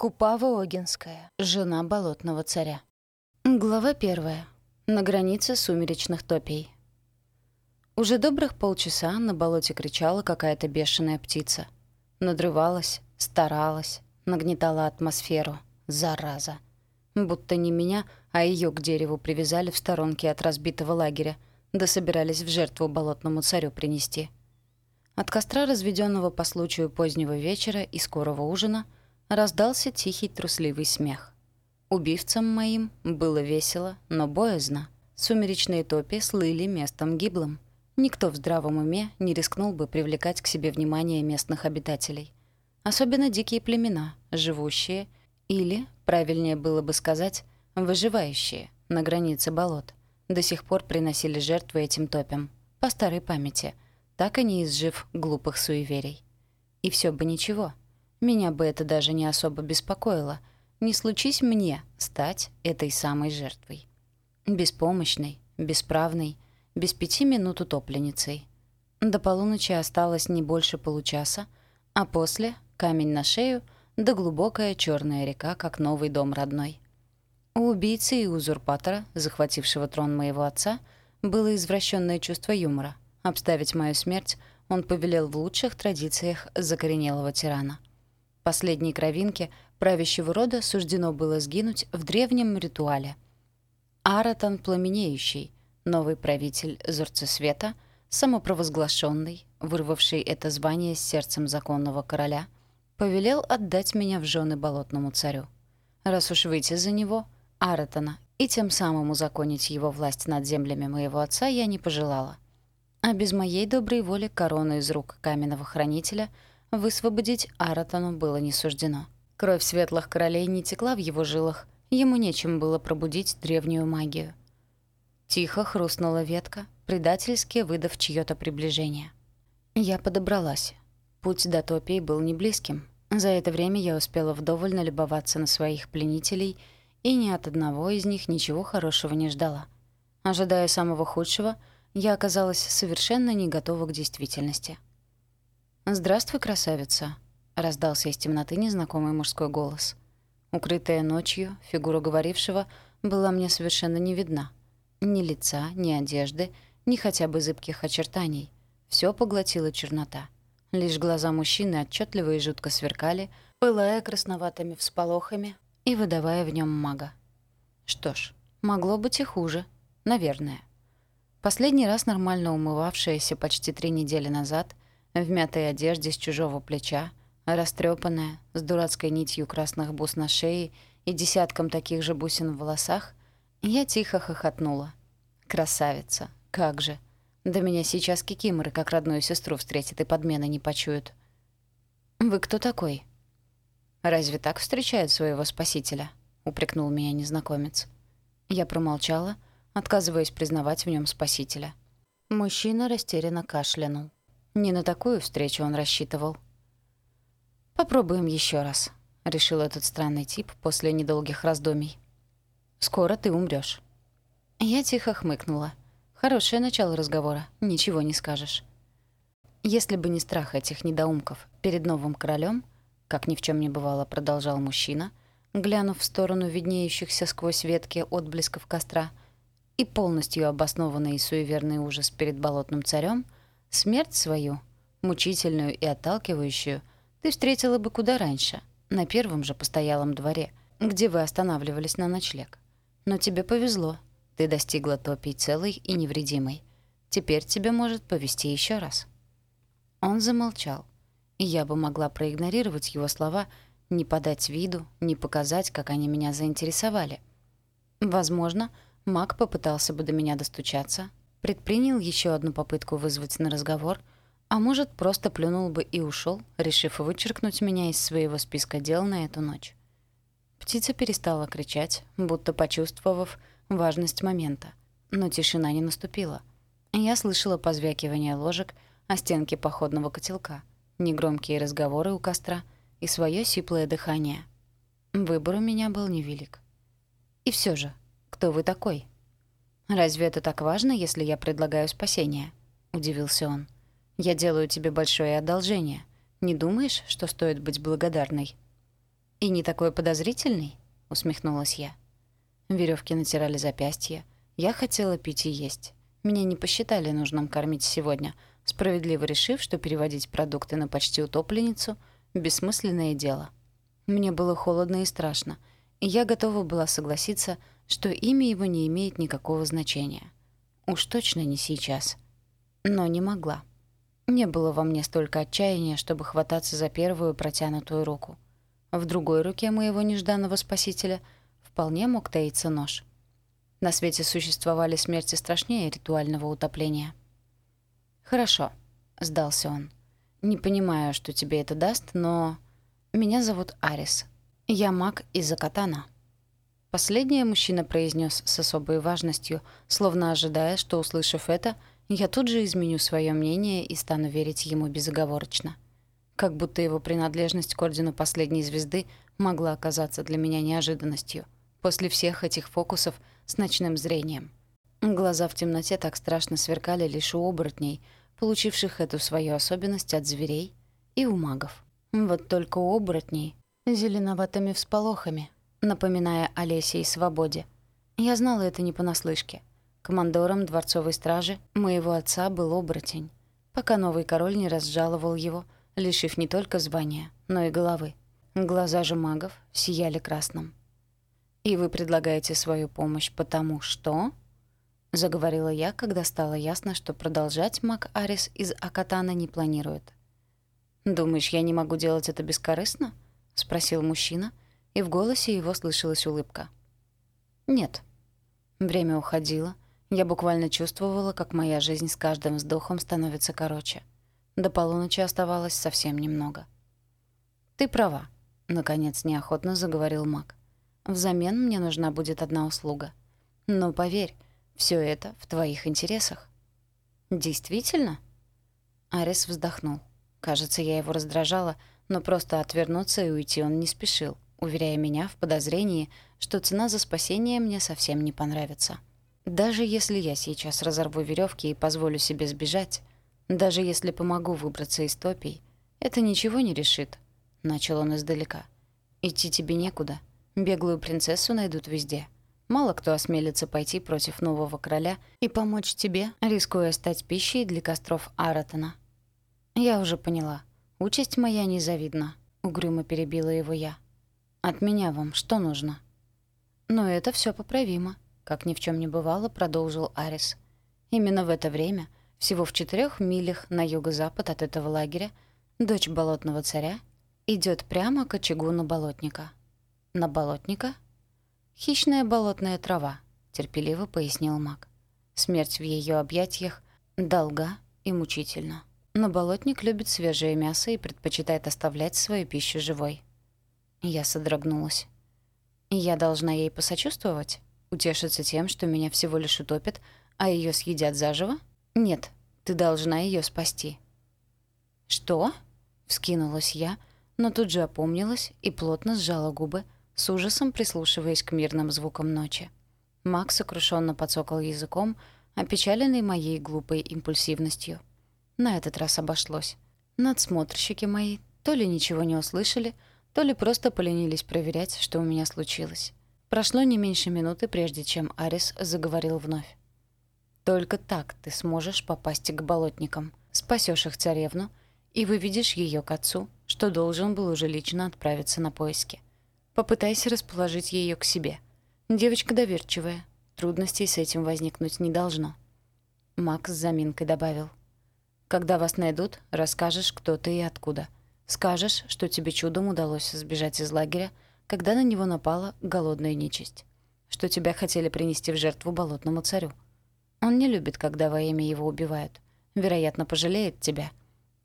Купава Огинская, жена болотного царя. Глава первая. На границе сумеречных топей. Уже добрых полчаса на болоте кричала какая-то бешеная птица. Надрывалась, старалась, нагнетала атмосферу. Зараза. Будто не меня, а ее к дереву привязали в сторонке от разбитого лагеря, да собирались в жертву болотному царю принести. От костра, разведенного по случаю позднего вечера и скорого ужина, раздался тихий трусливый смех. Убивцам моим было весело, но боязно. Сумеречные топи слыли местом гиблым. Никто в здравом уме не рискнул бы привлекать к себе внимание местных обитателей. Особенно дикие племена, живущие, или, правильнее было бы сказать, выживающие на границе болот, до сих пор приносили жертвы этим топям, по старой памяти, так и не изжив глупых суеверий. И все бы ничего. Меня бы это даже не особо беспокоило. Не случись мне стать этой самой жертвой. Беспомощной, бесправной — без пяти минут утопленницей. До полуночи осталось не больше получаса, а после — камень на шею, да глубокая черная река, как новый дом родной. У убийцы и узурпатора, захватившего трон моего отца, было извращенное чувство юмора. Обставить мою смерть он повелел в лучших традициях закоренелого тирана. Последней кровинке правящего рода суждено было сгинуть в древнем ритуале. Аратан Пламенеющий, Новый правитель Зорцесвета, самопровозглашенный, вырвавший это звание с сердцем законного короля, повелел отдать меня в жены болотному царю. Раз уж выйти за него, Аратона, и тем самым узаконить его власть над землями моего отца я не пожелала. А без моей доброй воли корону из рук каменного хранителя высвободить Аратону было не суждено. Кровь светлых королей не текла в его жилах, ему нечем было пробудить древнюю магию. Тихо хрустнула ветка, предательски выдав чьё-то приближение. Я подобралась. Путь до топий был не близким. За это время я успела вдоволь налюбоваться на своих пленителей, и ни от одного из них ничего хорошего не ждала. Ожидая самого худшего, я оказалась совершенно не готова к действительности. «Здравствуй, красавица», — раздался из темноты незнакомый мужской голос. Укрытая ночью, фигура говорившего была мне совершенно не видна — ни лица, ни одежды, ни хотя бы зыбких очертаний. Все поглотила чернота. Лишь глаза мужчины отчетливо и жутко сверкали, пылая красноватыми всполохами и выдавая в нем мага. Что ж, могло быть и хуже. Наверное. Последний раз нормально умывавшаяся почти три недели назад, в мятой одежде с чужого плеча, растрепанная, с дурацкой нитью красных бус на шее и десятком таких же бусин в волосах, я тихо хохотнула. «Красавица! Как же! Да меня сейчас кикиморы как родную сестру встретят и подмены не почуют». «Вы кто такой?» «Разве так встречают своего спасителя?» — упрекнул меня незнакомец. Я промолчала, отказываясь признавать в нем спасителя. Мужчина растерянно кашлянул. Не на такую встречу он рассчитывал. «Попробуем еще раз», — решил этот странный тип после недолгих раздумий. Скоро ты умрёшь». Я тихо хмыкнула. Хорошее начало разговора, ничего не скажешь. Если бы не страх этих недоумков перед новым королем, как ни в чем не бывало, продолжал мужчина, глянув в сторону виднеющихся сквозь ветки отблесков костра, и полностью обоснованный и суеверный ужас перед болотным царем, смерть свою, мучительную и отталкивающую, ты встретила бы куда раньше, на первом же постоялом дворе, где вы останавливались на ночлег. Но тебе повезло. Ты достигла топий целой и невредимой. Теперь тебе может повезти еще раз». Он замолчал, и я бы могла проигнорировать его слова, не подать виду, не показать, как они меня заинтересовали. Возможно, маг попытался бы до меня достучаться, предпринял еще одну попытку вызвать на разговор, а может, просто плюнул бы и ушел, решив вычеркнуть меня из своего списка дел на эту ночь. Птица перестала кричать, будто почувствовав важность момента. Но тишина не наступила. Я слышала позвякивание ложек о стенке походного котелка, негромкие разговоры у костра и свое сиплое дыхание. Выбор у меня был невелик. И все же, кто вы такой? Разве это так важно, если я предлагаю спасение? Удивился он. Я делаю тебе большое одолжение. Не думаешь, что стоит быть благодарной? «И не такой подозрительный?» — усмехнулась я. Веревки натирали запястья. Я хотела пить и есть. Меня не посчитали нужным кормить сегодня, справедливо решив, что переводить продукты на почти утопленницу — бессмысленное дело. Мне было холодно и страшно, и я готова была согласиться, что имя его не имеет никакого значения. Уж точно не сейчас. Но не могла. Не было во мне столько отчаяния, чтобы хвататься за первую протянутую руку. В другой руке моего нежданного спасителя вполне мог таиться нож. На свете существовали смерти страшнее ритуального утопления. «Хорошо», — сдался он. «Не понимаю, что тебе это даст, но... Меня зовут Арис. Я маг из Акатана». Последнее мужчина произнес с особой важностью, словно ожидая, что, услышав это, я тут же изменю свое мнение и стану верить ему безоговорочно. Как будто его принадлежность к ордену последней звезды могла оказаться для меня неожиданностью. После всех этих фокусов с ночным зрением. Глаза в темноте так страшно сверкали лишь у оборотней, получивших эту свою особенность от зверей и у магов. Вот только у оборотней зеленоватыми всполохами, напоминая о лесе и свободе. Я знала это не понаслышке. Командором дворцовой стражи моего отца был оборотень, пока новый король не разжаловал его, лишив не только звания, но и головы. Глаза же магов сияли красным. «И вы предлагаете свою помощь потому что...» Заговорила я, когда стало ясно, что продолжать маг Арис из Акатана не планирует. «Думаешь, я не могу делать это бескорыстно?» — спросил мужчина, и в голосе его слышалась улыбка. «Нет». Время уходило — я буквально чувствовала, как моя жизнь с каждым вздохом становится короче. До полуночи оставалось совсем немного. «Ты права», — наконец неохотно заговорил маг. «Взамен мне нужна будет одна услуга. Но поверь, все это в твоих интересах». «Действительно?» Арис вздохнул. Кажется, я его раздражала, но просто отвернуться и уйти он не спешил, уверяя меня в подозрении, что цена за спасение мне совсем не понравится. Даже если я сейчас разорву веревки и позволю себе сбежать, даже если помогу выбраться из топий, это ничего не решит, — начал он издалека. Идти тебе некуда. Беглую принцессу найдут везде. Мало кто осмелится пойти против нового короля и помочь тебе, рискуя стать пищей для костров Аратона. Я уже поняла. Участь моя незавидна, — угрюмо перебила его я. От меня вам что нужно? Но это все поправимо, — как ни в чем не бывало, продолжил Арис. Именно в это время, всего в четырех милях на юго-запад от этого лагеря, дочь болотного царя идет прямо к очагу на болотника. На болотника? Хищная болотная трава, терпеливо пояснил маг. Смерть в ее объятиях долга и мучительна. Но болотник любит свежее мясо и предпочитает оставлять свою пищу живой. Я содрогнулась. «Я должна ей посочувствовать?» Утешиться тем, что меня всего лишь утопят, а ее съедят заживо? Нет, ты должна ее спасти». «Что?» — вскинулась я, но тут же опомнилась и плотно сжала губы, с ужасом прислушиваясь к мирным звукам ночи. Макс сокрушенно подсокал языком, опечаленный моей глупой импульсивностью. На этот раз обошлось. Надсмотрщики мои то ли ничего не услышали, то ли просто поленились проверять, что у меня случилось. Прошло не меньше минуты, прежде чем Арис заговорил вновь. «Только так ты сможешь попасть к болотникам, спасешь их царевну и выведешь ее к отцу, что должен был уже лично отправиться на поиски. Попытайся расположить ее к себе. Девочка доверчивая, трудностей с этим возникнуть не должно». Макс с заминкой добавил. «Когда вас найдут, расскажешь, кто ты и откуда. Скажешь, что тебе чудом удалось сбежать из лагеря, когда на него напала голодная нечисть, что тебя хотели принести в жертву болотному царю. Он не любит, когда во имя его убивают. Вероятно, пожалеет тебя.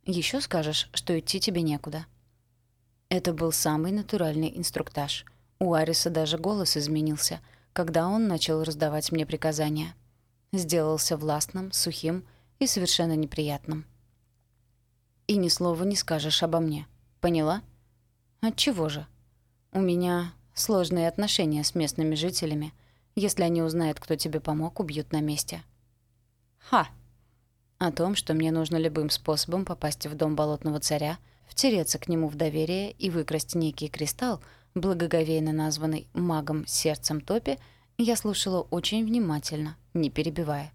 Еще скажешь, что идти тебе некуда. Это был самый натуральный инструктаж. У Ариса даже голос изменился, когда он начал раздавать мне приказания. Сделался властным, сухим и совершенно неприятным. И ни слова не скажешь обо мне. Поняла? Отчего же? У меня сложные отношения с местными жителями. Если они узнают, кто тебе помог, убьют на месте. Ха! О том, что мне нужно любым способом попасть в дом болотного царя, втереться к нему в доверие и выкрасть некий кристалл, благоговейно названный магом сердцем топи, я слушала очень внимательно, не перебивая.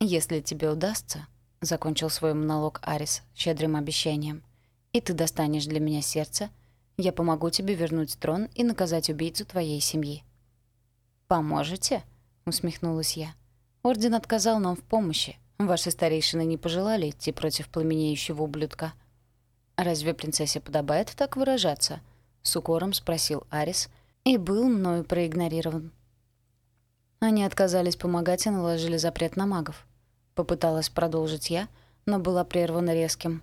«Если тебе удастся», — закончил свой монолог Арис щедрым обещанием, «и ты достанешь для меня сердце, я помогу тебе вернуть трон и наказать убийцу твоей семьи». «Поможете?» — усмехнулась я. «Орден отказал нам в помощи. Ваши старейшины не пожелали идти против пламенеющего ублюдка». «Разве принцессе подобает так выражаться?» — с укором спросил Арис и был мною проигнорирован. Они отказались помогать и наложили запрет на магов. Попыталась продолжить я, но была прервана резким.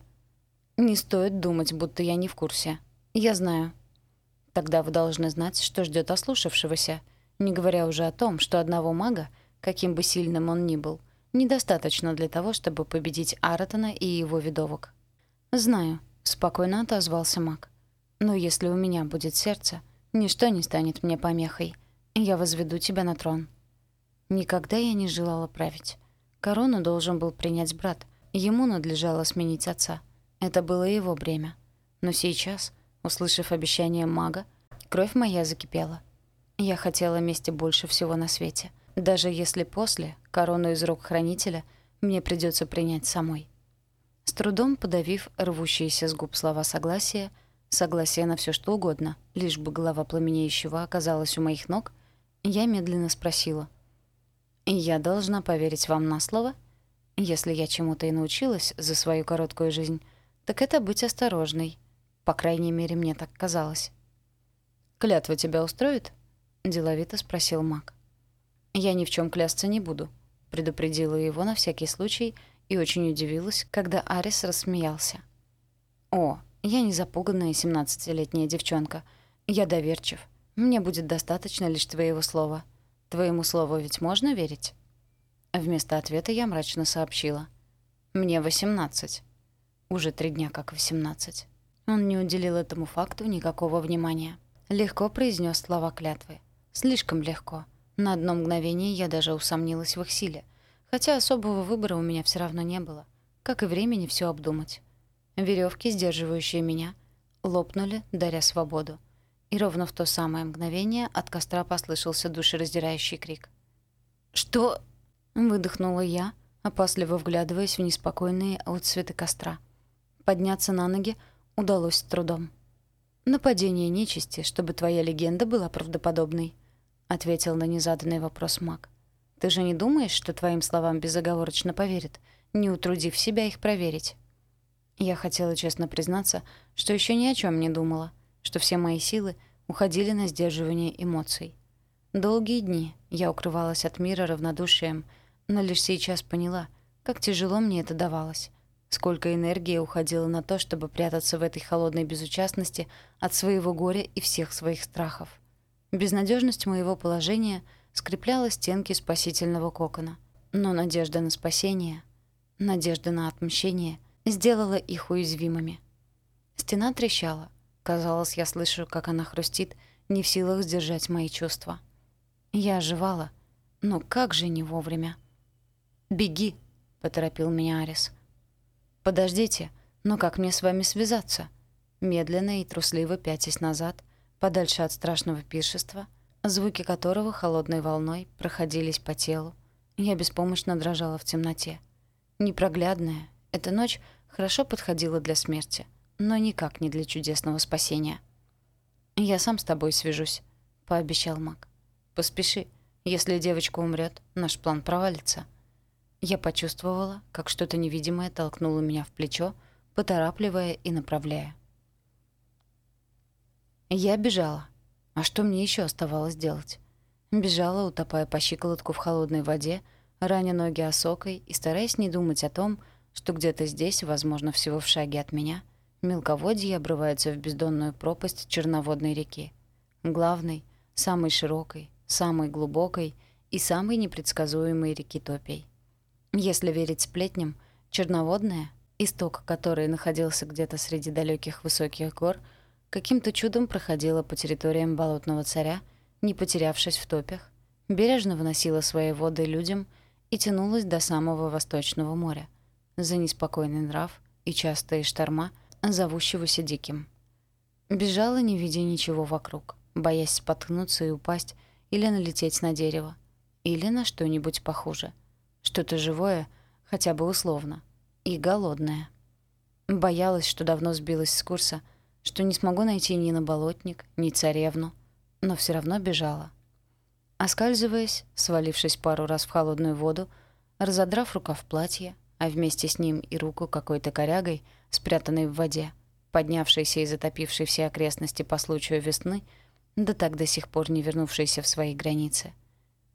«Не стоит думать, будто я не в курсе. Я знаю». «Тогда вы должны знать, что ждет ослушавшегося, не говоря уже о том, что одного мага, каким бы сильным он ни был, недостаточно для того, чтобы победить Аратона и его видовок». «Знаю», — спокойно отозвался маг. «Но если у меня будет сердце, ничто не станет мне помехой. Я возведу тебя на трон». Никогда я не желала править. Корону должен был принять брат. Ему надлежало сменить отца. Это было его бремя. Но сейчас, услышав обещание мага, кровь моя закипела. Я хотела мести больше всего на свете. Даже если после, корону из рук хранителя, мне придется принять самой. С трудом подавив рвущиеся с губ слова согласия, согласие на все что угодно, лишь бы голова пламенеющего оказалась у моих ног, я медленно спросила — я должна поверить вам на слово? Если я чему-то и научилась за свою короткую жизнь, так это быть осторожной. По крайней мере, мне так казалось. «Клятва тебя устроит?» — деловито спросил маг. «Я ни в чем клясться не буду», — предупредила его на всякий случай и очень удивилась, когда Арис рассмеялся. «О, я не запуганная семнадцатилетняя девчонка. Я доверчив. Мне будет достаточно лишь твоего слова. Твоему слову ведь можно верить?» Вместо ответа я мрачно сообщила. «Мне восемнадцать». Уже три дня как восемнадцать. Он не уделил этому факту никакого внимания. Легко произнес слова клятвы. Слишком легко. На одно мгновение я даже усомнилась в их силе. Хотя особого выбора у меня все равно не было. Как и времени все обдумать. Веревки, сдерживающие меня, лопнули, даря свободу и ровно в то самое мгновение от костра послышался душераздирающий крик. «Что?» — выдохнула я, опасливо вглядываясь в неспокойные отцветы костра. Подняться на ноги удалось с трудом. «Нападение нечисти, чтобы твоя легенда была правдоподобной», — ответил на незаданный вопрос маг. «Ты же не думаешь, что твоим словам безоговорочно поверят, не утрудив себя их проверить?» Я хотела честно признаться, что еще ни о чем не думала — что все мои силы уходили на сдерживание эмоций. Долгие дни я укрывалась от мира равнодушием, но лишь сейчас поняла, как тяжело мне это давалось. Сколько энергии уходило на то, чтобы прятаться в этой холодной безучастности от своего горя и всех своих страхов. Безнадежность моего положения скрепляла стенки спасительного кокона. Но надежда на спасение, надежда на отмщение сделала их уязвимыми. Стена трещала, Казалось, я слышу, как она хрустит, не в силах сдержать мои чувства. Я оживала, но как же не вовремя. «Беги!» — поторопил меня Арис. «Подождите, но как мне с вами связаться?» Медленно и трусливо пятясь назад, подальше от страшного пиршества, звуки которого холодной волной проходились по телу, я беспомощно дрожала в темноте. Непроглядная, эта ночь хорошо подходила для смерти — но никак не для чудесного спасения. «Я сам с тобой свяжусь», — пообещал Мак. «Поспеши. Если девочка умрет, наш план провалится». Я почувствовала, как что-то невидимое толкнуло меня в плечо, поторапливая и направляя. Я бежала. А что мне еще оставалось делать? Бежала, утопая по щиколотку в холодной воде, раня ноги осокой и стараясь не думать о том, что где-то здесь, возможно, всего в шаге от меня, Мелководье обрывается в бездонную пропасть черноводной реки. Главной, самой широкой, самой глубокой и самой непредсказуемой реки Топей. Если верить сплетням, черноводная, исток которой находился где-то среди далеких высоких гор, каким-то чудом проходила по территориям Болотного царя, не потерявшись в топях, бережно выносила свои воды людям и тянулась до самого Восточного моря. За неспокойный нрав и частые шторма — зовущегося Диким. Бежала, не видя ничего вокруг, боясь споткнуться и упасть или налететь на дерево, или на что-нибудь похуже. Что-то живое, хотя бы условно, и голодное. Боялась, что давно сбилась с курса, что не смогу найти ни на болотник, ни царевну, но все равно бежала. Оскальзываясь, свалившись пару раз в холодную воду, разодрав рукав платья, а вместе с ним и руку какой-то корягой, спрятанной в воде, поднявшейся и затопившей все окрестности по случаю весны, да так до сих пор не вернувшейся в свои границы.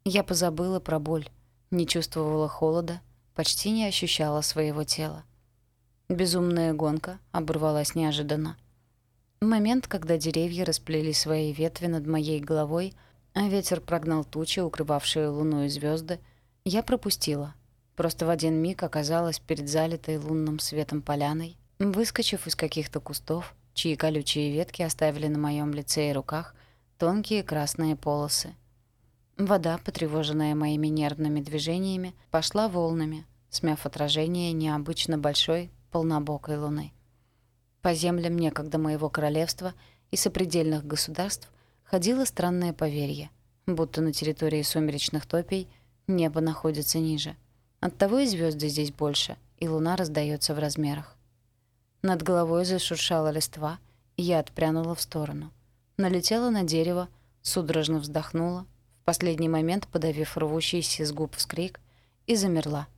Я позабыла про боль, не чувствовала холода, почти не ощущала своего тела. Безумная гонка оборвалась неожиданно. Момент, когда деревья расплели свои ветви над моей головой, а ветер прогнал тучи, укрывавшие луну и звезды, я пропустила. Просто в один миг оказалась перед залитой лунным светом поляной, выскочив из каких-то кустов, чьи колючие ветки оставили на моем лице и руках тонкие красные полосы. Вода, потревоженная моими нервными движениями, пошла волнами, смяв отражение необычно большой полнобокой луны. По землям некогда моего королевства и сопредельных государств ходило странное поверье, будто на территории сумеречных топий небо находится ниже. Оттого и звезды здесь больше, и луна раздается в размерах. Над головой зашуршала листва, и я отпрянула в сторону. Налетела на дерево, судорожно вздохнула, в последний момент подавив рвущийся с губ вскрик, и замерла.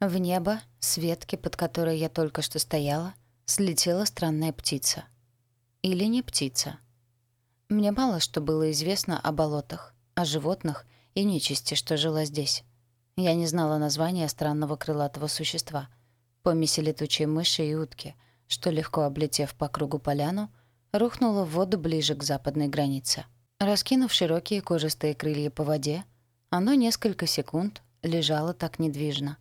В небо, с ветки, под которой я только что стояла, слетела странная птица. Или не птица. Мне мало что было известно о болотах, о животных и нечисти, что жила здесь. Я не знала названия странного крылатого существа, помеси летучей мыши и утки — что, легко облетев по кругу поляну, рухнула в воду ближе к западной границе. Раскинув широкие кожистые крылья по воде, оно несколько секунд лежало так недвижно.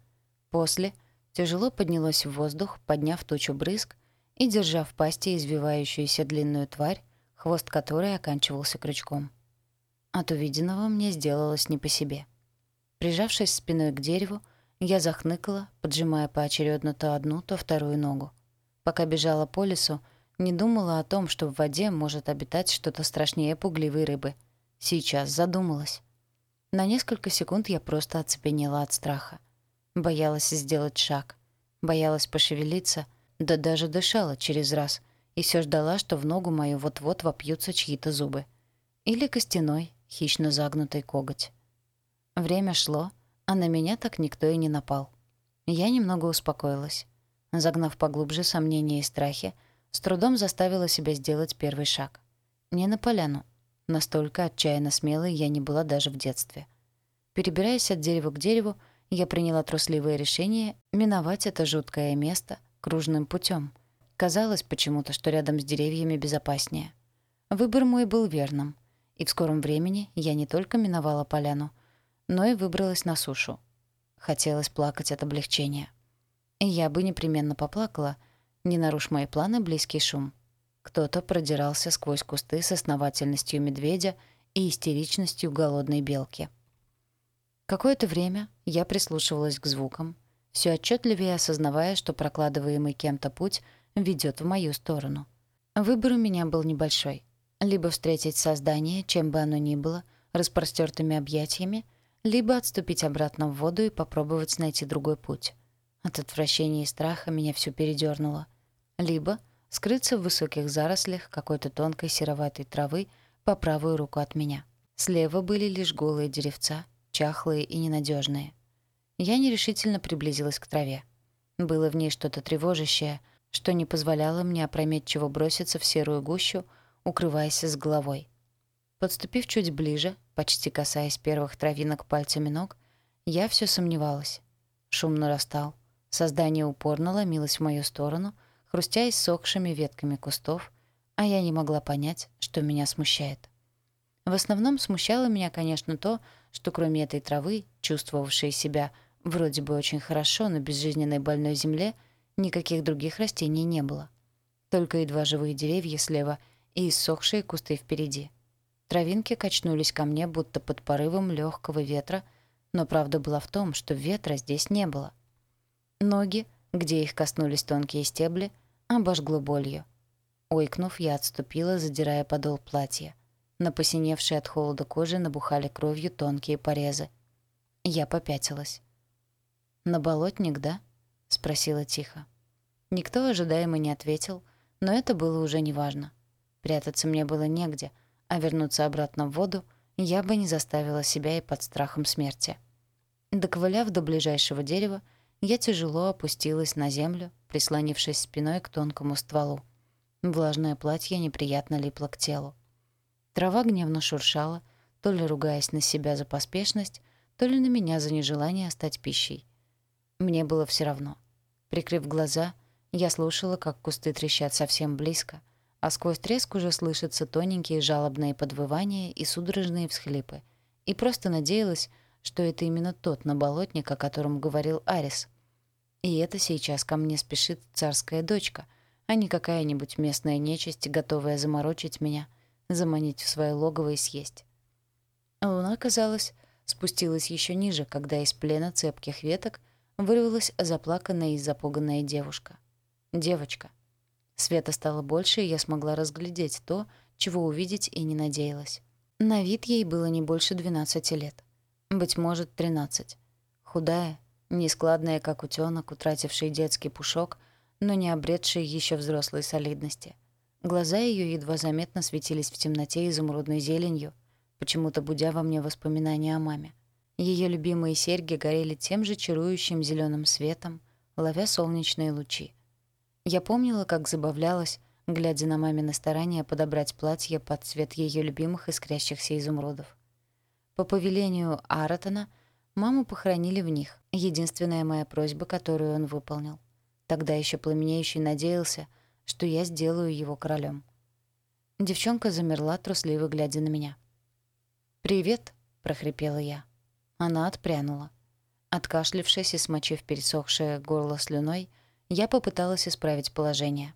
После тяжело поднялось в воздух, подняв тучу брызг и держа в пасти извивающуюся длинную тварь, хвост которой оканчивался крючком. От увиденного мне сделалось не по себе. Прижавшись спиной к дереву, я захныкала, поджимая поочередно то одну, то вторую ногу. Пока бежала по лесу, не думала о том, что в воде может обитать что-то страшнее пугливой рыбы. Сейчас задумалась. На несколько секунд я просто оцепенела от страха. Боялась сделать шаг. Боялась пошевелиться, да даже дышала через раз. И все ждала, что в ногу мою вот-вот вопьются чьи-то зубы. Или костяной, хищно загнутый коготь. Время шло, а на меня так никто и не напал. Я немного успокоилась. Загнав поглубже сомнения и страхи, с трудом заставила себя сделать первый шаг. Не на поляну. Настолько отчаянно смелой я не была даже в детстве. Перебираясь от дерева к дереву, я приняла трусливое решение миновать это жуткое место кружным путем. Казалось почему-то, что рядом с деревьями безопаснее. Выбор мой был верным, и в скором времени я не только миновала поляну, но и выбралась на сушу. Хотелось плакать от облегчения. Я бы непременно поплакала, не нарушь мои планы близкий шум. Кто-то продирался сквозь кусты с основательностью медведя и истеричностью голодной белки. Какое-то время я прислушивалась к звукам, все отчетливее осознавая, что прокладываемый кем-то путь ведет в мою сторону. Выбор у меня был небольшой. Либо встретить создание, чем бы оно ни было, распростертыми объятиями, либо отступить обратно в воду и попробовать найти другой путь. От отвращения и страха меня всё передёрнуло. Либо скрыться в высоких зарослях какой-то тонкой сероватой травы по правую руку от меня. Слева были лишь голые деревца, чахлые и ненадёжные. Я нерешительно приблизилась к траве. Было в ней что-то тревожащее, что не позволяло мне опрометчиво броситься в серую гущу, укрываясь с головой. Подступив чуть ближе, почти касаясь первых травинок пальцами ног, я всё сомневалась. Шум нарастал. Создание упорно ломилось в мою сторону, хрустя иссохшими ветками кустов, а я не могла понять, что меня смущает. В основном смущало меня, конечно, то, что кроме этой травы, чувствовавшей себя вроде бы очень хорошо на безжизненной больной земле, никаких других растений не было. Только едва живые деревья слева и иссохшие кусты впереди. Травинки качнулись ко мне, будто под порывом легкого ветра, но правда была в том, что ветра здесь не было. Ноги, где их коснулись тонкие стебли, обожгло болью. Ойкнув, я отступила, задирая подол платья. На посиневшей от холода кожи набухали кровью тонкие порезы. Я попятилась. «На болотник, да?» — спросила тихо. Никто ожидаемо не ответил, но это было уже неважно. Прятаться мне было негде, а вернуться обратно в воду я бы не заставила себя и под страхом смерти. Доковыляв до ближайшего дерева, я тяжело опустилась на землю, прислонившись спиной к тонкому стволу. Влажное платье неприятно липло к телу. Трава гневно шуршала, то ли ругаясь на себя за поспешность, то ли на меня за нежелание стать пищей. Мне было все равно. Прикрыв глаза, я слушала, как кусты трещат совсем близко, а сквозь треск уже слышатся тоненькие жалобные подвывания и судорожные всхлипы, и просто надеялась, что это именно тот наболотник, о котором говорил Арис. И это сейчас ко мне спешит царская дочка, а не какая-нибудь местная нечисть, готовая заморочить меня, заманить в свое логово и съесть. Луна, казалось, спустилась еще ниже, когда из плена цепких веток вырвалась заплаканная и запуганная девушка. Девочка. Света стало больше, и я смогла разглядеть то, чего увидеть и не надеялась. На вид ей было не больше 12 лет. Быть может, 13. Худая, нескладная, как утёнок, утративший детский пушок, но не обретший еще взрослой солидности. Глаза ее едва заметно светились в темноте изумрудной зеленью, почему-то будя во мне воспоминания о маме. Ее любимые серьги горели тем же чарующим зеленым светом, ловя солнечные лучи. Я помнила, как забавлялась, глядя на мамины старания подобрать платье под цвет ее любимых искрящихся изумрудов. По повелению Аратона маму похоронили в них. Единственная моя просьба, которую он выполнил. Тогда еще пламенеющий надеялся, что я сделаю его королем. Девчонка замерла, трусливо глядя на меня. «Привет», — прохрипела я. Она отпрянула. Откашлившись и смочив пересохшее горло слюной, я попыталась исправить положение.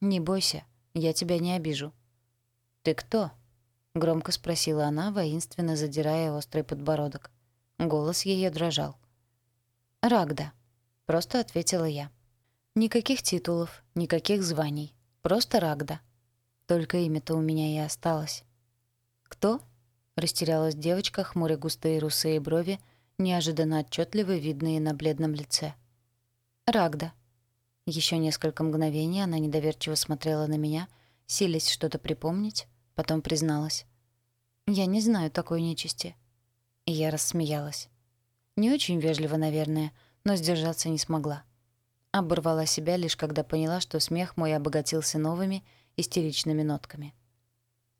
«Не бойся, я тебя не обижу». «Ты кто?» — громко спросила она, воинственно задирая острый подбородок. Голос ее дрожал. «Рагда», — просто ответила я. «Никаких титулов, никаких званий. Просто Рагда. Только имя-то у меня и осталось». «Кто?» — растерялась девочка, хмуря густые русые брови, неожиданно отчетливо видные на бледном лице. «Рагда». Еще несколько мгновений она недоверчиво смотрела на меня, силясь что-то припомнить, Потом призналась. «Я не знаю такой нечисти». И я рассмеялась. Не очень вежливо, наверное, но сдержаться не смогла. Оборвала себя лишь когда поняла, что смех мой обогатился новыми истеричными нотками.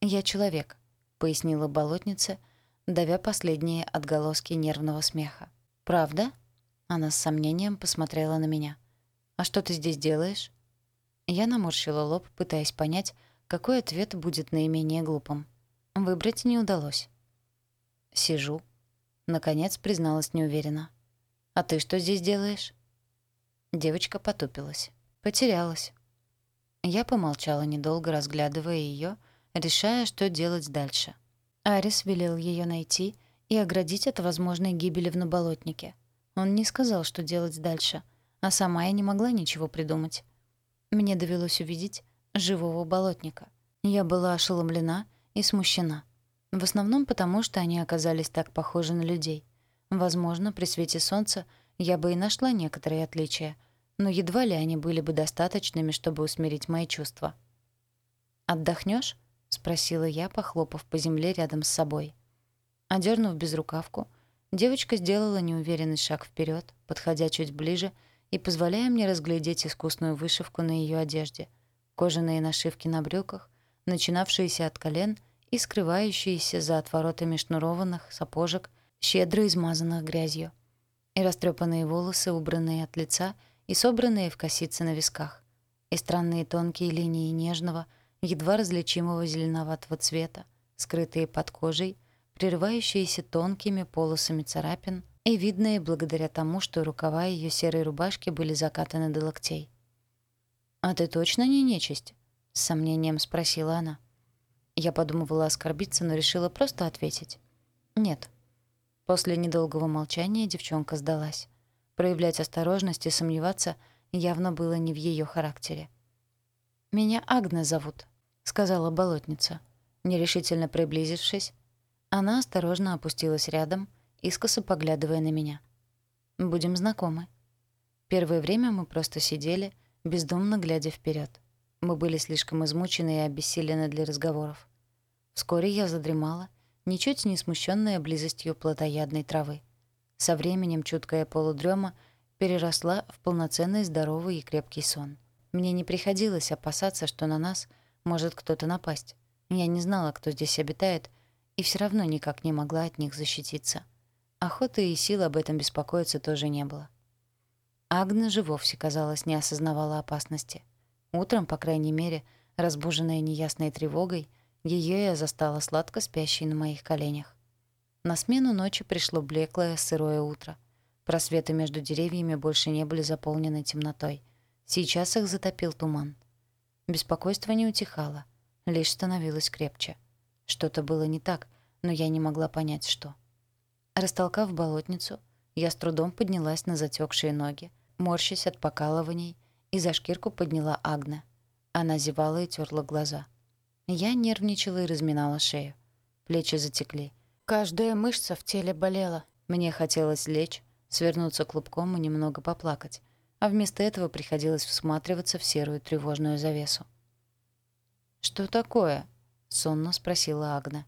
«Я человек», — пояснила болотница, давя последние отголоски нервного смеха. «Правда?» — она с сомнением посмотрела на меня. «А что ты здесь делаешь?» Я наморщила лоб, пытаясь понять, какой ответ будет наименее глупым? Выбрать не удалось. «Сижу», — наконец призналась неуверенно. «А ты что здесь делаешь?» Девочка потупилась. Потерялась. Я помолчала недолго, разглядывая ее, решая, что делать дальше. Арис велел ее найти и оградить от возможной гибели в наболотнике. Он не сказал, что делать дальше, а сама я не могла ничего придумать. Мне довелось увидеть, живого болотника. Я была ошеломлена и смущена. В основном потому, что они оказались так похожи на людей. Возможно, при свете солнца я бы и нашла некоторые отличия, но едва ли они были бы достаточными, чтобы усмирить мои чувства. «Отдохнёшь?» — спросила я, похлопав по земле рядом с собой. Одернув безрукавку, девочка сделала неуверенный шаг вперед, подходя чуть ближе и позволяя мне разглядеть искусную вышивку на ее одежде — кожаные нашивки на брюках, начинавшиеся от колен и скрывающиеся за отворотами шнурованных сапожек, щедро измазанных грязью, и растрепанные волосы, убранные от лица и собранные в косицы на висках, и странные тонкие линии нежного, едва различимого зеленоватого цвета, скрытые под кожей, прерывающиеся тонкими полосами царапин и видные благодаря тому, что рукава ее серой рубашки были закатаны до локтей. «А ты точно не нечисть?» — с сомнением спросила она. Я подумывала оскорбиться, но решила просто ответить. «Нет». После недолгого молчания девчонка сдалась. Проявлять осторожность и сомневаться явно было не в ее характере. «Меня Агна зовут», — сказала болотница. Нерешительно приблизившись, она осторожно опустилась рядом, искоса поглядывая на меня. «Будем знакомы». Первое время мы просто сидели, бездумно глядя вперед. Мы были слишком измучены и обессилены для разговоров. Вскоре я задремала, ничуть не смущенная близостью плотоядной травы. Со временем чуткая полудрема переросла в полноценный здоровый и крепкий сон. Мне не приходилось опасаться, что на нас может кто-то напасть. Я не знала, кто здесь обитает, и все равно никак не могла от них защититься. Охоты и сил об этом беспокоиться тоже не было. Агна же вовсе, казалось, не осознавала опасности. Утром, по крайней мере, разбуженная неясной тревогой, ее я застала сладко спящей на моих коленях. На смену ночи пришло блеклое, сырое утро. Просветы между деревьями больше не были заполнены темнотой. Сейчас их затопил туман. Беспокойство не утихало, лишь становилось крепче. Что-то было не так, но я не могла понять, что. Растолкав болотницу, я с трудом поднялась на затекшие ноги, морщась от покалываний, и за шкирку подняла Агне. Она зевала и терла глаза. Я нервничала и разминала шею. Плечи затекли. Каждая мышца в теле болела. Мне хотелось лечь, свернуться клубком и немного поплакать. А вместо этого приходилось всматриваться в серую тревожную завесу. «Что такое?» — сонно спросила Агна.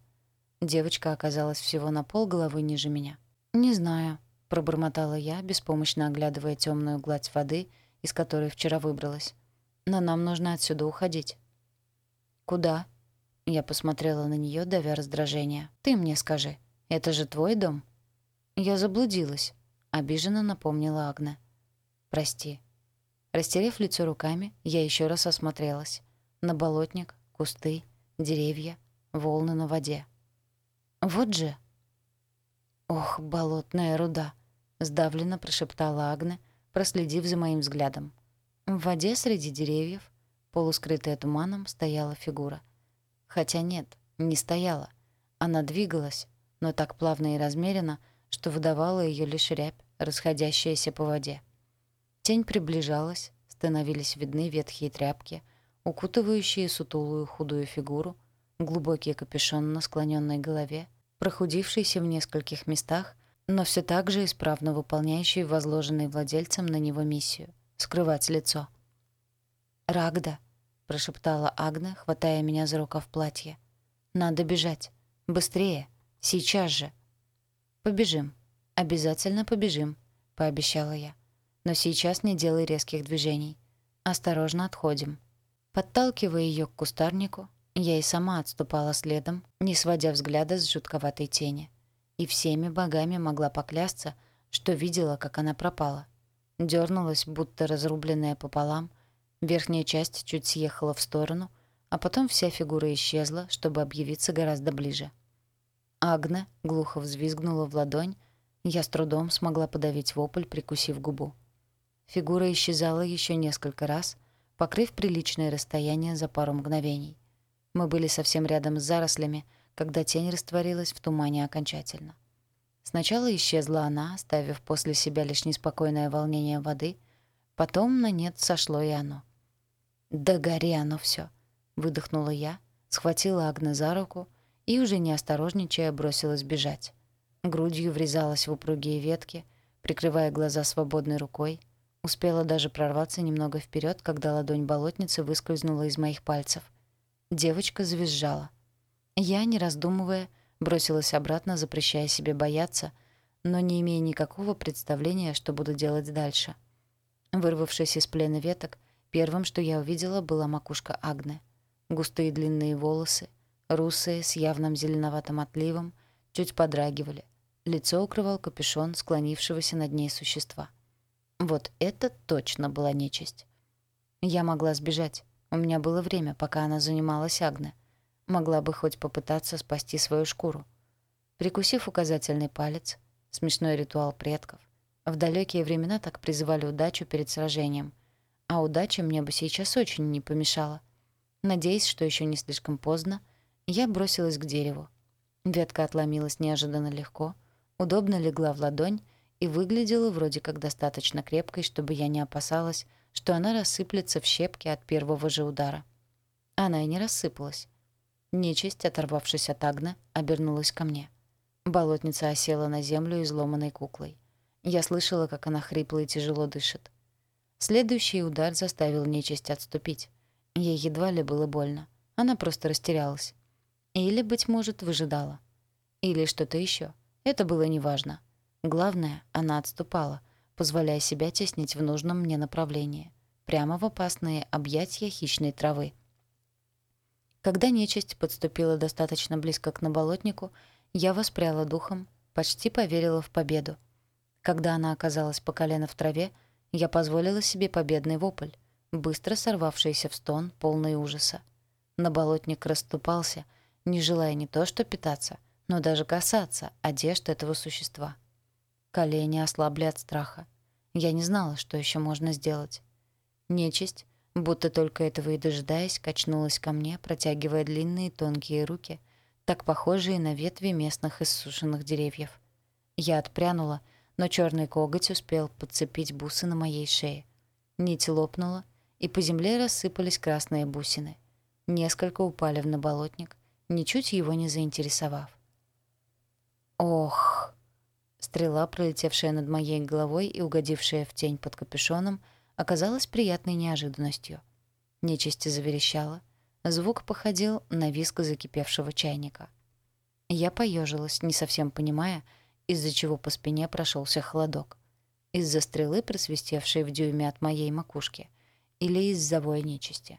Девочка оказалась всего на пол головы ниже меня. «Не знаю», пробормотала я, беспомощно оглядывая темную гладь воды, из которой вчера выбралась. Но нам нужно отсюда уходить. Куда? Я посмотрела на нее, давя раздражение. Ты мне скажи, это же твой дом? Я заблудилась, обиженно напомнила Агна. Прости. Растерев лицо руками, я еще раз осмотрелась. На болотник, кусты, деревья, волны на воде. Вот же. Ох, болотная руда сдавленно прошептала Агне, проследив за моим взглядом. В воде среди деревьев, полускрытая туманом, стояла фигура. Хотя нет, не стояла. Она двигалась, но так плавно и размеренно, что выдавала ее лишь рябь, расходящаяся по воде. Тень приближалась, становились видны ветхие тряпки, укутывающие сутулую худую фигуру, глубокий капюшон на склоненной голове, прохудившийся в нескольких местах но все так же исправно выполняющий возложенный владельцем на него миссию — скрывать лицо. «Рагда», — прошептала Агна, хватая меня за рукав платья. «Надо бежать. Быстрее. Сейчас же». «Побежим. Обязательно побежим», — пообещала я. «Но сейчас не делай резких движений. Осторожно отходим». Подталкивая ее к кустарнику, я и сама отступала следом, не сводя взгляда с жутковатой тени и всеми богами могла поклясться, что видела, как она пропала. Дёрнулась, будто разрубленная пополам, верхняя часть чуть съехала в сторону, а потом вся фигура исчезла, чтобы объявиться гораздо ближе. Агне глухо взвизгнула в ладонь, я с трудом смогла подавить вопль, прикусив губу. Фигура исчезала еще несколько раз, покрыв приличное расстояние за пару мгновений. Мы были совсем рядом с зарослями — когда тень растворилась в тумане окончательно. Сначала исчезла она, оставив после себя лишь неспокойное волнение воды, потом на нет сошло и оно. «Да гори оно все, выдохнула я, схватила Агне за руку и, уже не осторожничая, бросилась бежать. Грудью врезалась в упругие ветки, прикрывая глаза свободной рукой, успела даже прорваться немного вперед, когда ладонь болотницы выскользнула из моих пальцев. Девочка завизжала — я, не раздумывая, бросилась обратно, запрещая себе бояться, но не имея никакого представления, что буду делать дальше. Вырвавшись из плена веток, первым, что я увидела, была макушка Агны. Густые длинные волосы, русые, с явным зеленоватым отливом, чуть подрагивали. Лицо укрывал капюшон склонившегося над ней существа. Вот это точно была нечисть. Я могла сбежать. У меня было время, пока она занималась Агне. Могла бы хоть попытаться спасти свою шкуру. Прикусив указательный палец, смешной ритуал предков, в далекие времена так призывали удачу перед сражением. А удача мне бы сейчас очень не помешала. Надеясь, что еще не слишком поздно, я бросилась к дереву. Ветка отломилась неожиданно легко, удобно легла в ладонь и выглядела вроде как достаточно крепкой, чтобы я не опасалась, что она рассыплется в щепки от первого же удара. Она и не рассыпалась. Нечисть, оторвавшись от Агны, обернулась ко мне. Болотница осела на землю изломанной куклой. Я слышала, как она хрипло и тяжело дышит. Следующий удар заставил нечисть отступить. Ей едва ли было больно. Она просто растерялась. Или, быть может, выжидала. Или что-то еще. Это было неважно. Главное, она отступала, позволяя себя теснить в нужном мне направлении. Прямо в опасные объятия хищной травы. Когда нечисть подступила достаточно близко к наболотнику, я воспряла духом, почти поверила в победу. Когда она оказалась по колено в траве, я позволила себе победный вопль, быстро сорвавшийся в стон, полный ужаса. Наболотник расступался, не желая не то что питаться, но даже касаться одежд этого существа. Колени ослабли от страха. Я не знала, что еще можно сделать. Нечисть, будто только этого и дожидаясь, качнулась ко мне, протягивая длинные тонкие руки, так похожие на ветви местных иссушенных деревьев. Я отпрянула, но черный коготь успел подцепить бусы на моей шее. Нить лопнула, и по земле рассыпались красные бусины. Несколько упали в наболотник, ничуть его не заинтересовав. «Ох!» Стрела, пролетевшая над моей головой и угодившая в тень под капюшоном, оказалась приятной неожиданностью. Нечисть заверещала. Звук походил на виск закипевшего чайника. Я поежилась, не совсем понимая, из-за чего по спине прошелся холодок. Из-за стрелы, просвистевшей в дюйме от моей макушки, или из-за воя нечисти.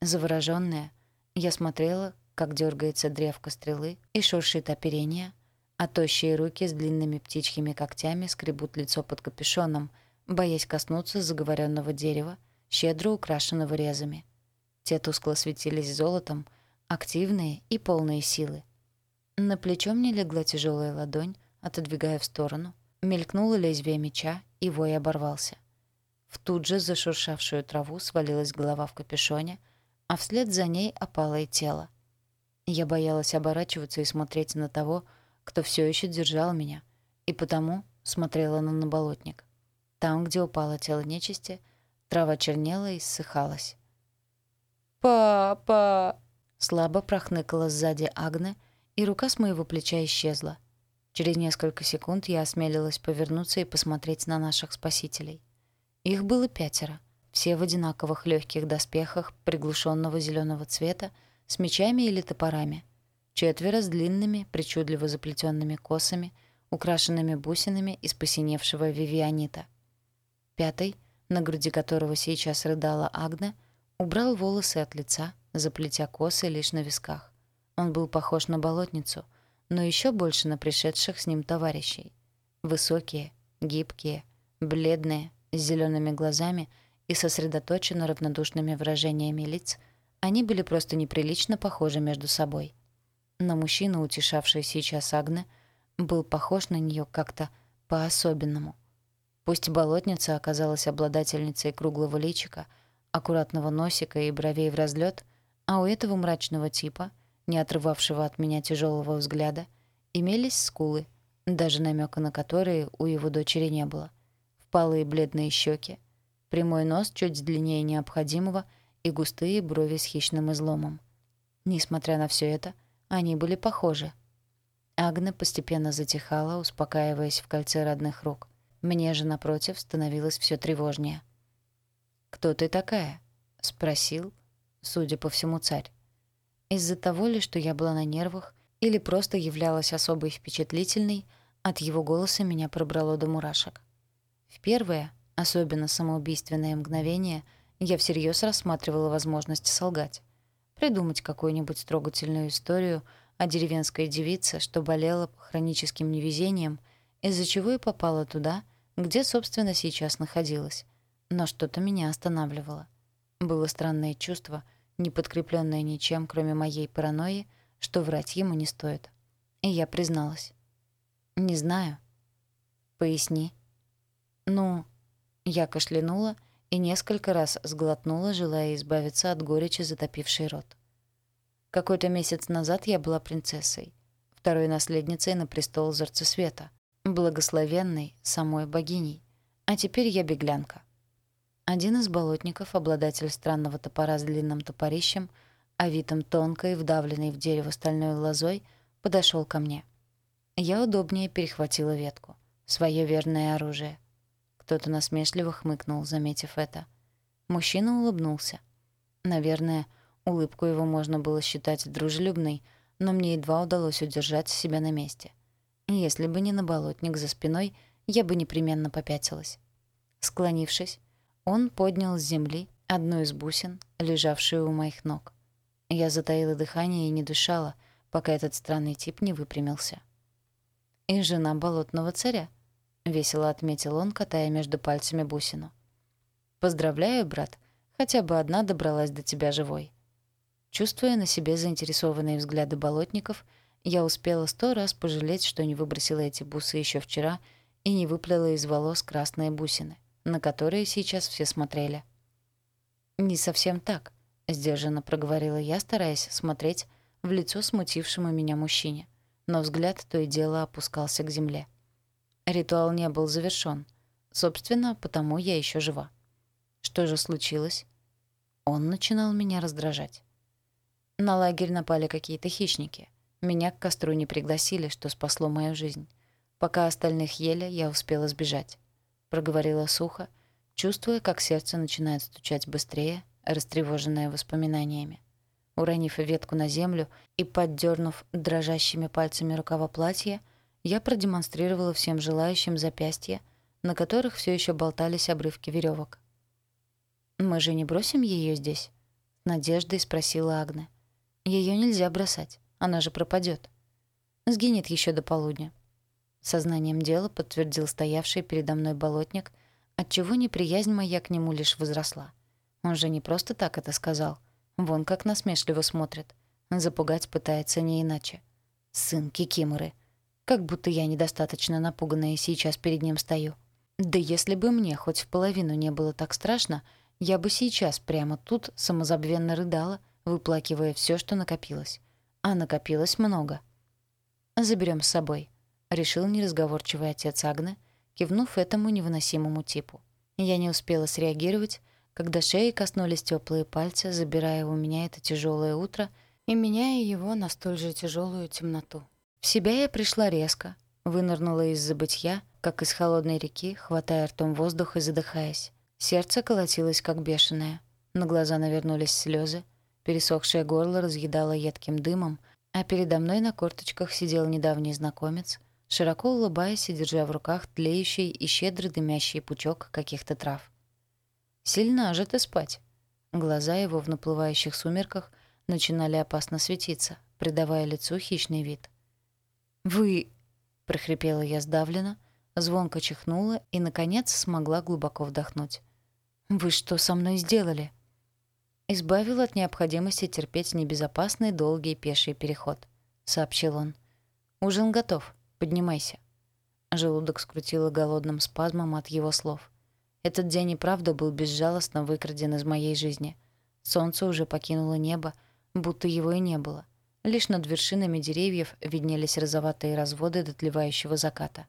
Заворожённая, я смотрела, как дергается древко стрелы и шуршит оперение — а тощие руки с длинными птичьими когтями скребут лицо под капюшоном, боясь коснуться заговоренного дерева, щедро украшенного резами. Те тускло светились золотом, активные и полные силы. На плечо мне легла тяжелая ладонь, отодвигая в сторону, мелькнуло лезвие меча, и вой оборвался. В тут же зашуршавшую траву свалилась голова в капюшоне, а вслед за ней опало и тело. Я боялась оборачиваться и смотреть на того, кто все еще держал меня, и потому смотрела на наболотник. Там, где упало тело нечисти, трава чернела и ссыхалась. «Папа!» Слабо прохныкала сзади Агне, и рука с моего плеча исчезла. Через несколько секунд я осмелилась повернуться и посмотреть на наших спасителей. Их было пятеро, все в одинаковых легких доспехах приглушенного зеленого цвета, с мечами или топорами — четверо с длинными, причудливо заплетенными косами, украшенными бусинами из посиневшего вивианита. Пятый, на груди которого сейчас рыдала Агна, убрал волосы от лица, заплетя косы лишь на висках. Он был похож на болотницу, но еще больше на пришедших с ним товарищей. Высокие, гибкие, бледные, с зелеными глазами и сосредоточенно равнодушными выражениями лиц, они были просто неприлично похожи между собой — но мужчина, утешавший сейчас Агне, был похож на нее как-то по-особенному. Пусть болотница оказалась обладательницей круглого личика, аккуратного носика и бровей в разлет, а у этого мрачного типа, не отрывавшего от меня тяжелого взгляда, имелись скулы, даже намека на которые у его дочери не было, впалые бледные щеки, прямой нос чуть длиннее необходимого и густые брови с хищным изломом. Несмотря на все это, они были похожи. Агна постепенно затихала, успокаиваясь в кольце родных рук. Мне же, напротив, становилось все тревожнее. «Кто ты такая?» — спросил, судя по всему, царь. Из-за того ли, что я была на нервах, или просто являлась особой впечатлительной, от его голоса меня пробрало до мурашек. В первое, особенно самоубийственное мгновение, я всерьез рассматривала возможность солгать придумать какую-нибудь трогательную историю о деревенской девице, что болела хроническим невезением, из-за чего и попала туда, где, собственно, сейчас находилась. Но что-то меня останавливало. Было странное чувство, не подкрепленное ничем, кроме моей паранойи, что врать ему не стоит. И я призналась. «Не знаю». «Поясни». «Ну...» Я кашлянула и несколько раз сглотнула, желая избавиться от горечи, затопившей рот. Какой-то месяц назад я была принцессой, второй наследницей на престол Зарцесвета, благословенной самой богиней, а теперь я беглянка. Один из болотников, обладатель странного топора с длинным топорищем, овитым тонкой, вдавленной в дерево стальной лозой, подошел ко мне. Я удобнее перехватила ветку. Своё верное оружие. Кто-то насмешливо хмыкнул, заметив это. Мужчина улыбнулся. Наверное, улыбку его можно было считать дружелюбной, но мне едва удалось удержать себя на месте. Если бы не наболотник за спиной, я бы непременно попятилась. Склонившись, он поднял с земли одну из бусин, лежавшую у моих ног. Я затаила дыхание и не дышала, пока этот странный тип не выпрямился. «И жена болотного царя», — весело отметил он, катая между пальцами бусину. «Поздравляю, брат, хотя бы одна добралась до тебя живой». Чувствуя на себе заинтересованные взгляды болотников, я успела сто раз пожалеть, что не выбросила эти бусы еще вчера и не выплела из волос красные бусины, на которые сейчас все смотрели. «Не совсем так», — сдержанно проговорила я, стараясь смотреть в лицо смутившему меня мужчине, но взгляд то и дело опускался к земле. Ритуал не был завершён. Собственно, потому я еще жива. Что же случилось? Он начинал меня раздражать. На лагерь напали какие-то хищники. Меня к костру не пригласили, что спасло мою жизнь. Пока остальных ели, я успела сбежать. Проговорила сухо, чувствуя, как сердце начинает стучать быстрее, растревоженное воспоминаниями. Уронив ветку на землю и поддернув дрожащими пальцами рукава платья, я продемонстрировала всем желающим запястья, на которых все еще болтались обрывки веревок. «Мы же не бросим ее здесь?» — надеждой спросила Агне. Ее нельзя бросать, она же пропадет. Сгинет еще до полудня. Сознанием дела подтвердил стоявший передо мной болотник, отчего неприязнь моя к нему лишь возросла. Он же не просто так это сказал. Вон как насмешливо смотрит. Запугать пытается не иначе. Сын Кикиморы. Как будто я недостаточно напуганная сейчас перед ним стою. Да если бы мне хоть в половину не было так страшно, я бы сейчас прямо тут самозабвенно рыдала — выплакивая все, что накопилось. А накопилось много. Заберем с собой», — решил неразговорчивый отец Агны, кивнув этому невыносимому типу. Я не успела среагировать, когда шеи коснулись теплые пальцы, забирая у меня это тяжелое утро и меняя его на столь же тяжелую темноту. В себя я пришла резко, вынырнула из забытья, как из холодной реки, хватая ртом воздух и задыхаясь. Сердце колотилось, как бешеное. На глаза навернулись слезы, Пересохшее горло разъедало едким дымом, а передо мной на корточках сидел недавний знакомец, широко улыбаясь и держа в руках тлеющий и щедро дымящий пучок каких-то трав. «Сильно же ты спать!» Глаза его в наплывающих сумерках начинали опасно светиться, придавая лицу хищный вид. «Вы...» — прохрипела я сдавленно, звонко чихнула и, наконец, смогла глубоко вдохнуть. «Вы что со мной сделали?» Избавил от необходимости терпеть небезопасный долгий пеший переход», — сообщил он. «Ужин готов. Поднимайся». Желудок скрутило голодным спазмом от его слов. Этот день и правда был безжалостно выкраден из моей жизни. Солнце уже покинуло небо, будто его и не было. Лишь над вершинами деревьев виднелись розоватые разводы дотлевающего заката.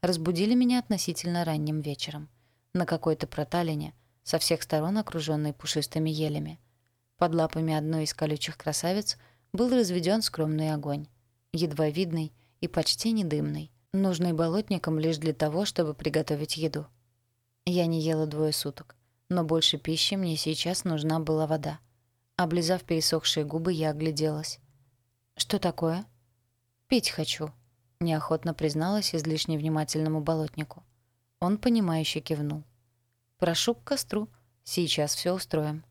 Разбудили меня относительно ранним вечером. На какой-то проталине — со всех сторон окружённый пушистыми елями. Под лапами одной из колючих красавиц был разведён скромный огонь, едва видный и почти не дымный, нужный болотникам лишь для того, чтобы приготовить еду. Я не ела двое суток, но больше пищи мне сейчас нужна была вода. Облизав пересохшие губы, я огляделась. «Что такое?» «Пить хочу», — неохотно призналась излишне внимательному болотнику. Он, понимающе кивнул. Прошу к костру. Сейчас все устроим».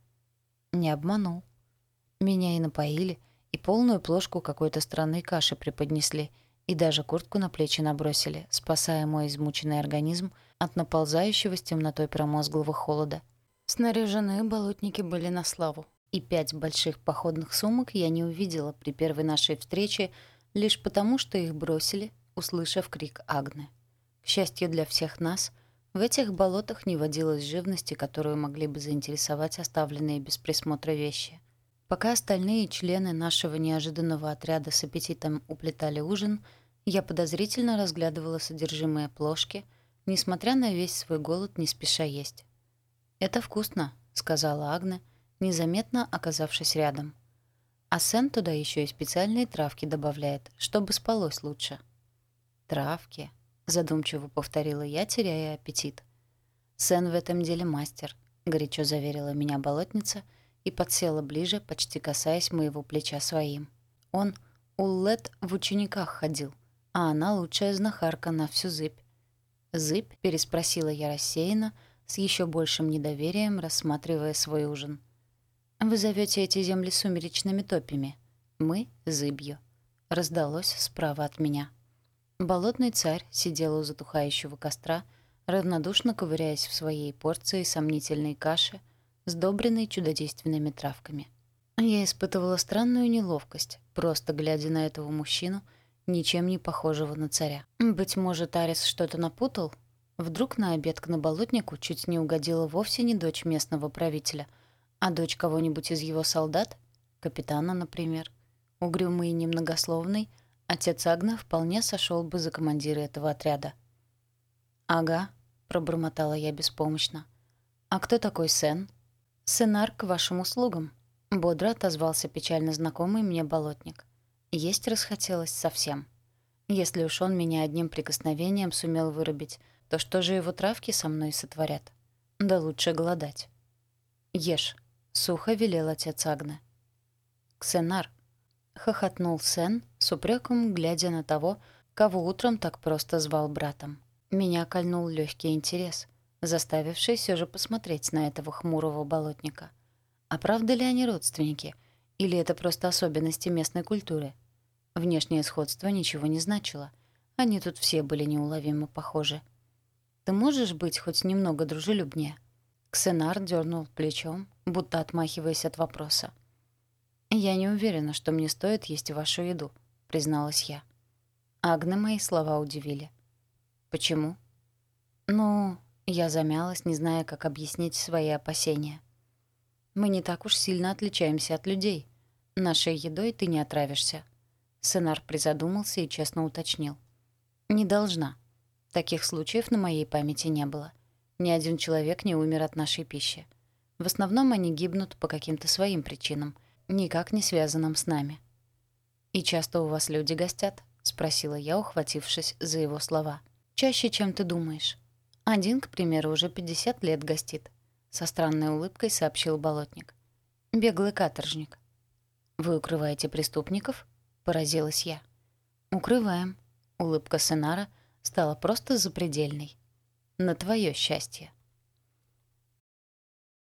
Не обманул. Меня и напоили, и полную плошку какой-то странной каши преподнесли, и даже куртку на плечи набросили, спасая мой измученный организм от наползающего с темнотой промозглого холода. Снаряженные болотники были на славу, и пять больших походных сумок я не увидела при первой нашей встрече лишь потому, что их бросили, услышав крик Агны. К счастью для всех нас — в этих болотах не водилось живности, которую могли бы заинтересовать оставленные без присмотра вещи. Пока остальные члены нашего неожиданного отряда с аппетитом уплетали ужин, я подозрительно разглядывала содержимое плошки, несмотря на весь свой голод, не спеша есть. «Это вкусно», — сказала Агне, незаметно оказавшись рядом. А Сен туда еще и специальные травки добавляет, чтобы спалось лучше. «Травки», — задумчиво повторила я, теряя аппетит. «Сен в этом деле мастер», — горячо заверила меня болотница и подсела ближе, почти касаясь моего плеча своим. Он Уллет в учениках ходил, а она лучшая знахарка на всю зыбь. «Зыбь?» — переспросила я рассеянно, с еще большим недоверием, рассматривая свой ужин. «Вы зовете эти земли сумеречными топями. Мы — зыбью», — раздалось справа от меня. Болотный царь сидел у затухающего костра, равнодушно ковыряясь в своей порции сомнительной каши, сдобренной чудодейственными травками. Я испытывала странную неловкость, просто глядя на этого мужчину, ничем не похожего на царя. Быть может, Арис что-то напутал? Вдруг на обед к наболотнику чуть не угодила вовсе не дочь местного правителя, а дочь кого-нибудь из его солдат? Капитана, например. Угрюмый и немногословный, отец Агна вполне сошел бы за командира этого отряда. «Ага», — пробормотала я беспомощно. «А кто такой Сен?» «Сенар к вашим услугам», Бодро отозвался печально знакомый мне болотник. Есть расхотелось совсем. Если уж он меня одним прикосновением сумел вырубить, то что же его травки со мной сотворят? Да лучше голодать. «Ешь», — сухо велел отец Агне. «Ксенар», — хохотнул Сен с упреком, глядя на того, кого утром так просто звал братом. Меня кольнул легкий интерес, заставивший все же посмотреть на этого хмурого болотника — а правда ли они родственники? Или это просто особенности местной культуры? Внешнее сходство ничего не значило. Они тут все были неуловимо похожи. «Ты можешь быть хоть немного дружелюбнее?» Ксенар дернул плечом, будто отмахиваясь от вопроса. «Я не уверена, что мне стоит есть вашу еду», — призналась я. Агны мои слова удивили. «Почему?» «Ну...» — я замялась, не зная, как объяснить свои опасения. Мы не так уж сильно отличаемся от людей. Нашей едой ты не отравишься». Сценар призадумался и честно уточнил. «Не должна. Таких случаев на моей памяти не было. Ни один человек не умер от нашей пищи. В основном они гибнут по каким-то своим причинам, никак не связанным с нами». «И часто у вас люди гостят?» — спросила я, ухватившись за его слова. «Чаще, чем ты думаешь. Один, к примеру, уже 50 лет гостит со странной улыбкой сообщил болотник. «Беглый каторжник». «Вы укрываете преступников?» — поразилась я. «Укрываем». Улыбка Сенара стала просто запредельной. «На твое счастье».